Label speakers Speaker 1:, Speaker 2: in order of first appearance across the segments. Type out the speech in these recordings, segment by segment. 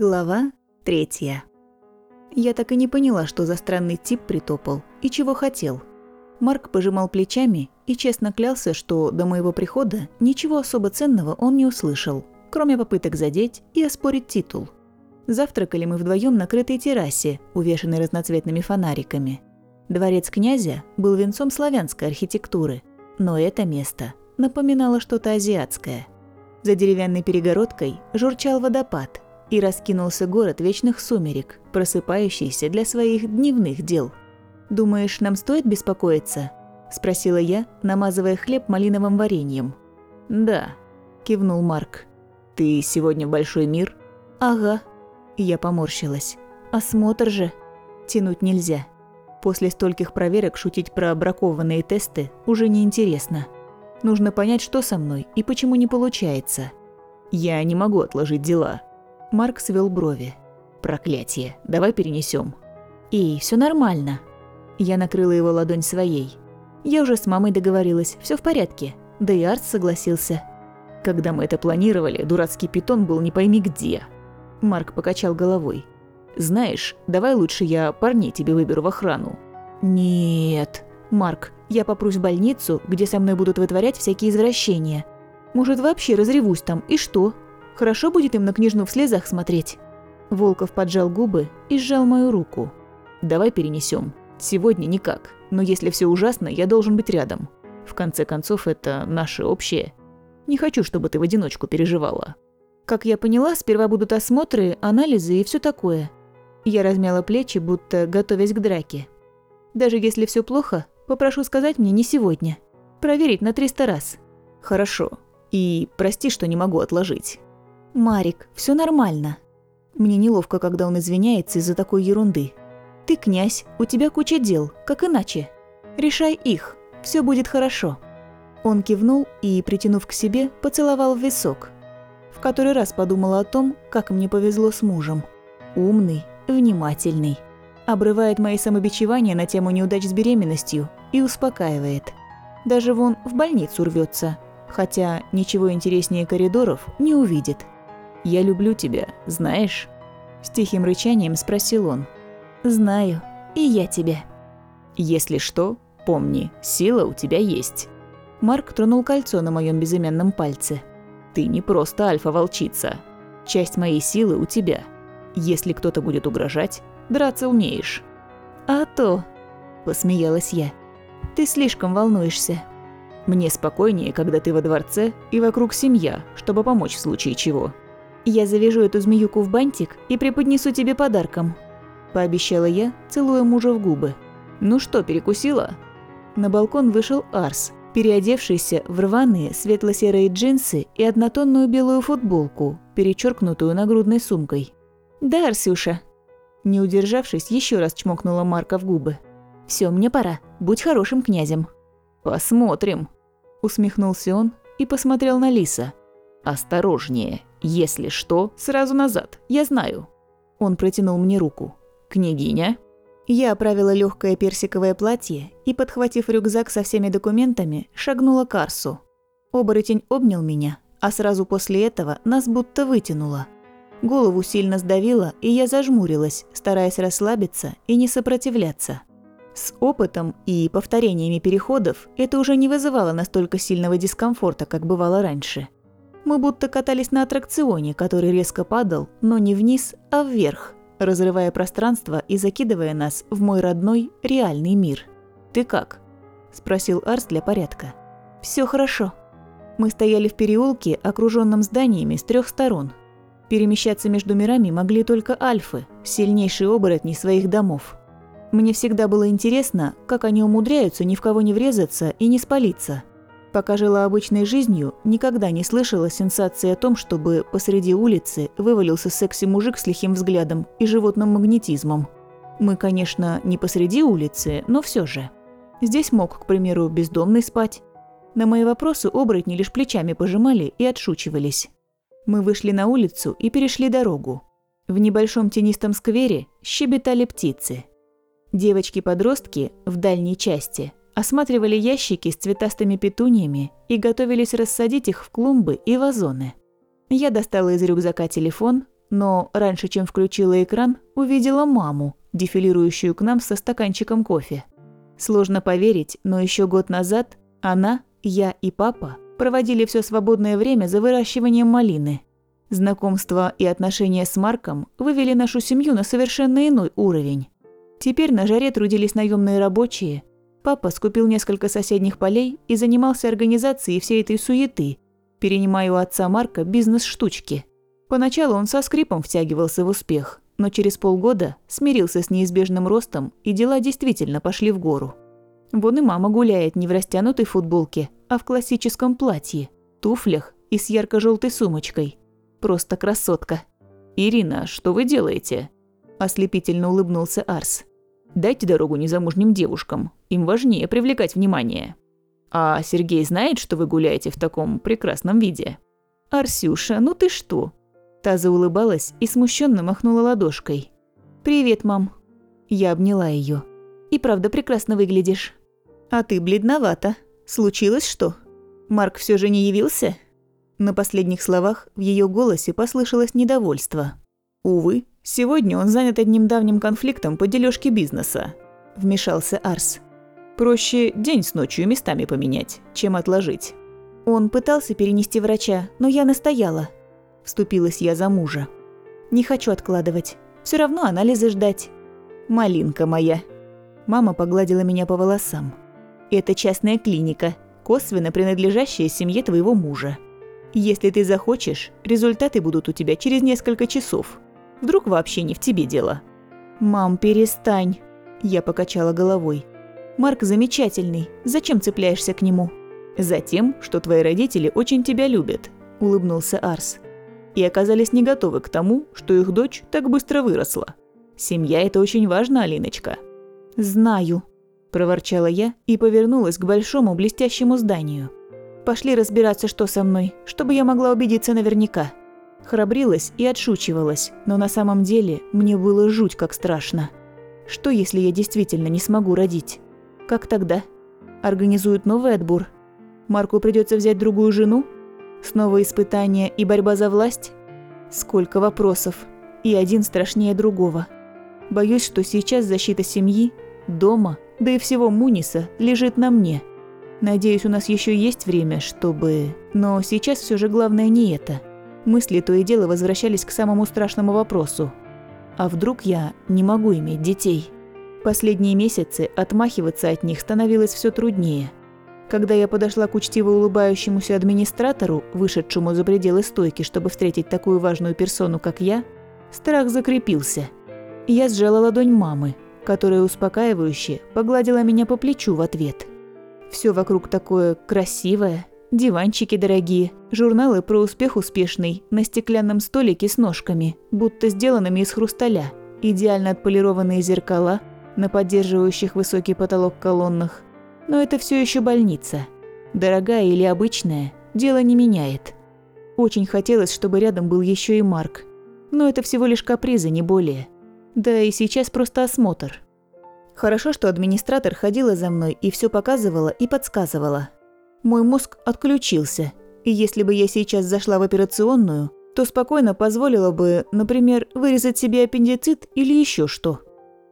Speaker 1: Глава третья. Я так и не поняла, что за странный тип притопал и чего хотел. Марк пожимал плечами и честно клялся, что до моего прихода ничего особо ценного он не услышал, кроме попыток задеть и оспорить титул. Завтракали мы вдвоем на крытой террасе, увешанной разноцветными фонариками. Дворец князя был венцом славянской архитектуры, но это место напоминало что-то азиатское. За деревянной перегородкой журчал водопад – и раскинулся город вечных сумерек, просыпающийся для своих дневных дел. «Думаешь, нам стоит беспокоиться?» – спросила я, намазывая хлеб малиновым вареньем.
Speaker 2: «Да», – кивнул Марк. «Ты сегодня большой мир?»
Speaker 1: «Ага». Я поморщилась. «Осмотр же. Тянуть нельзя. После стольких проверок шутить про бракованные тесты уже неинтересно. Нужно понять, что со мной и почему не получается.
Speaker 2: Я не могу отложить дела»,
Speaker 1: Марк свел брови.
Speaker 2: «Проклятие, давай перенесем.
Speaker 1: «Эй, все нормально». Я накрыла его ладонь своей. «Я уже с мамой договорилась, все в порядке». Да и Арт согласился.
Speaker 2: «Когда мы это планировали, дурацкий питон был не пойми где».
Speaker 1: Марк покачал головой.
Speaker 2: «Знаешь, давай лучше я парней тебе выберу в охрану».
Speaker 1: «Нет». «Марк, я попрусь в больницу, где со мной будут вытворять всякие извращения. Может, вообще разревусь там, и что? Хорошо будет им на княжну в слезах смотреть». Волков поджал губы и сжал мою руку.
Speaker 2: «Давай перенесем. Сегодня никак, но если все ужасно, я должен быть рядом. В конце концов, это наше общее. Не хочу, чтобы ты в одиночку переживала».
Speaker 1: Как я поняла, сперва будут осмотры, анализы и все такое. Я размяла плечи, будто готовясь к драке. Даже если все плохо, попрошу сказать мне не сегодня. Проверить на 300 раз.
Speaker 2: Хорошо. И прости, что не могу отложить.
Speaker 1: «Марик, все нормально». Мне неловко, когда он извиняется из-за такой ерунды. «Ты князь, у тебя куча дел, как иначе? Решай их, все будет хорошо». Он кивнул и, притянув к себе, поцеловал в висок. В который раз подумала о том, как мне повезло с мужем. Умный, внимательный. Обрывает мои самобичевания на тему неудач с беременностью и успокаивает. Даже вон в больницу рвется, хотя ничего интереснее коридоров не увидит.
Speaker 2: «Я люблю тебя, знаешь?»
Speaker 1: С тихим рычанием спросил он. «Знаю, и я тебя».
Speaker 2: «Если что, помни, сила у тебя есть».
Speaker 1: Марк тронул кольцо на моем безымянном пальце.
Speaker 2: «Ты не просто альфа-волчица. Часть моей силы у тебя. Если кто-то будет угрожать, драться умеешь».
Speaker 1: «А то», – посмеялась я. «Ты слишком волнуешься».
Speaker 2: «Мне спокойнее, когда ты во дворце и вокруг семья, чтобы помочь в случае чего».
Speaker 1: «Я завяжу эту змеюку в бантик и преподнесу тебе подарком», – пообещала я, целуя мужа в губы.
Speaker 2: «Ну что, перекусила?»
Speaker 1: На балкон вышел Арс, переодевшийся в рваные светло-серые джинсы и однотонную белую футболку, перечеркнутую нагрудной сумкой. «Да, Арсюша». Не удержавшись, еще раз чмокнула Марка в губы. Все, мне пора. Будь хорошим князем».
Speaker 2: «Посмотрим», – усмехнулся он и посмотрел на Лиса. «Осторожнее, если что, сразу назад, я знаю».
Speaker 1: Он протянул мне руку.
Speaker 2: «Княгиня?»
Speaker 1: Я оправила легкое персиковое платье и, подхватив рюкзак со всеми документами, шагнула к Арсу. Оборотень обнял меня, а сразу после этого нас будто вытянуло. Голову сильно сдавило, и я зажмурилась, стараясь расслабиться и не сопротивляться. С опытом и повторениями переходов это уже не вызывало настолько сильного дискомфорта, как бывало раньше. Мы будто катались на аттракционе, который резко падал, но не вниз, а вверх, разрывая пространство и закидывая нас в мой родной, реальный мир. «Ты как?» – спросил Арс для порядка. Все хорошо. Мы стояли в переулке, окруженном зданиями с трех сторон. Перемещаться между мирами могли только альфы, сильнейшие оборотни своих домов. Мне всегда было интересно, как они умудряются ни в кого не врезаться и не спалиться – Пока жила обычной жизнью, никогда не слышала сенсации о том, чтобы посреди улицы вывалился секси-мужик с лихим взглядом и животным магнетизмом. Мы, конечно, не посреди улицы, но все же. Здесь мог, к примеру, бездомный спать. На мои вопросы оборотни лишь плечами пожимали и отшучивались. Мы вышли на улицу и перешли дорогу. В небольшом тенистом сквере щебетали птицы. Девочки-подростки в дальней части – осматривали ящики с цветастыми петуниями и готовились рассадить их в клумбы и вазоны. Я достала из рюкзака телефон, но раньше, чем включила экран, увидела маму, дефилирующую к нам со стаканчиком кофе. Сложно поверить, но еще год назад она, я и папа проводили все свободное время за выращиванием малины. Знакомство и отношения с Марком вывели нашу семью на совершенно иной уровень. Теперь на жаре трудились наемные рабочие. Папа скупил несколько соседних полей и занимался организацией всей этой суеты, перенимая у отца Марка бизнес-штучки. Поначалу он со скрипом втягивался в успех, но через полгода смирился с неизбежным ростом, и дела действительно пошли в гору. Вон и мама гуляет не в растянутой футболке, а в классическом платье, туфлях и с ярко-желтой сумочкой. Просто красотка.
Speaker 2: «Ирина, что вы делаете?»
Speaker 1: Ослепительно улыбнулся Арс.
Speaker 2: «Дайте дорогу незамужним девушкам. Им важнее привлекать внимание». «А Сергей знает, что вы гуляете в таком прекрасном виде?»
Speaker 1: «Арсюша, ну ты что?» Та заулыбалась и смущенно махнула ладошкой. «Привет, мам». Я обняла ее. «И правда прекрасно выглядишь». «А ты бледновата. Случилось что? Марк все же не явился?» На последних словах в ее голосе послышалось недовольство.
Speaker 2: «Увы, сегодня он занят одним давним конфликтом по дележке бизнеса», – вмешался Арс. «Проще день с ночью местами поменять, чем отложить».
Speaker 1: Он пытался перенести врача, но я настояла. Вступилась я за мужа. Не хочу откладывать. Все равно анализы ждать. Малинка моя. Мама погладила меня по волосам. Это частная клиника, косвенно принадлежащая семье твоего мужа. Если ты захочешь, результаты будут у тебя через несколько часов. Вдруг вообще не в тебе дело. Мам, перестань. Я покачала головой. Марк замечательный. Зачем цепляешься к нему?
Speaker 2: Затем, что твои родители очень тебя любят, улыбнулся Арс. И оказались не готовы к тому, что их дочь так быстро выросла. Семья – это очень важно, Алиночка.
Speaker 1: Знаю, проворчала я и повернулась к большому блестящему зданию. Пошли разбираться, что со мной, чтобы я могла убедиться наверняка. Храбрилась и отшучивалась, но на самом деле мне было жуть как страшно. Что, если я действительно не смогу родить? Как тогда? Организуют новый отбор? Марку придется взять другую жену? Снова испытания и борьба за власть? Сколько вопросов, и один страшнее другого. Боюсь, что сейчас защита семьи, дома – да и всего Муниса лежит на мне. Надеюсь, у нас еще есть время, чтобы... Но сейчас все же главное не это. Мысли то и дело возвращались к самому страшному вопросу. А вдруг я не могу иметь детей? Последние месяцы отмахиваться от них становилось все труднее. Когда я подошла к учтиво улыбающемуся администратору, вышедшему за пределы стойки, чтобы встретить такую важную персону, как я, страх закрепился. Я сжала ладонь мамы, которая успокаивающе погладила меня по плечу в ответ. Все вокруг такое красивое, диванчики дорогие, журналы про успех успешный на стеклянном столике с ножками, будто сделанными из хрусталя, идеально отполированные зеркала на поддерживающих высокий потолок колоннах. Но это все еще больница. Дорогая или обычная, дело не меняет. Очень хотелось, чтобы рядом был еще и Марк. Но это всего лишь капризы, не более. Да и сейчас просто осмотр. Хорошо, что администратор ходила за мной и все показывала и подсказывала. Мой мозг отключился, и если бы я сейчас зашла в операционную, то спокойно позволила бы, например, вырезать себе аппендицит или еще что.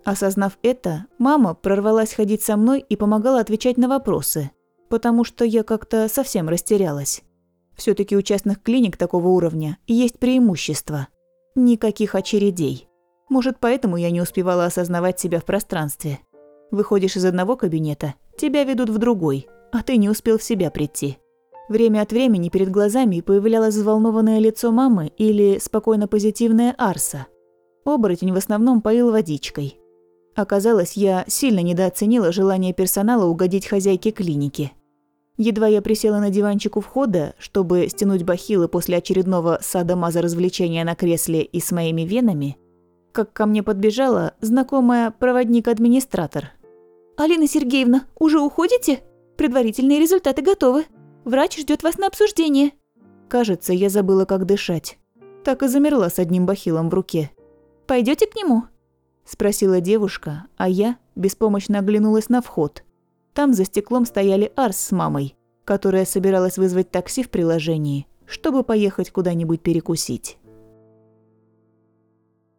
Speaker 1: Осознав это, мама прорвалась ходить со мной и помогала отвечать на вопросы, потому что я как-то совсем растерялась. все таки у частных клиник такого уровня есть преимущество. Никаких очередей. Может, поэтому я не успевала осознавать себя в пространстве. Выходишь из одного кабинета, тебя ведут в другой, а ты не успел в себя прийти. Время от времени перед глазами появлялось взволнованное лицо мамы или спокойно позитивное Арса. Оборотень в основном поил водичкой. Оказалось, я сильно недооценила желание персонала угодить хозяйке клиники. Едва я присела на диванчик у входа, чтобы стянуть бахилы после очередного садомаза развлечения на кресле и с моими венами – как ко мне подбежала знакомая проводник-администратор. «Алина Сергеевна, уже уходите? Предварительные результаты готовы. Врач ждет вас на обсуждение». Кажется, я забыла, как дышать. Так и замерла с одним бахилом в руке. Пойдете к нему?» Спросила девушка, а я беспомощно оглянулась на вход. Там за стеклом стояли Арс с мамой, которая собиралась вызвать такси в приложении, чтобы поехать куда-нибудь перекусить.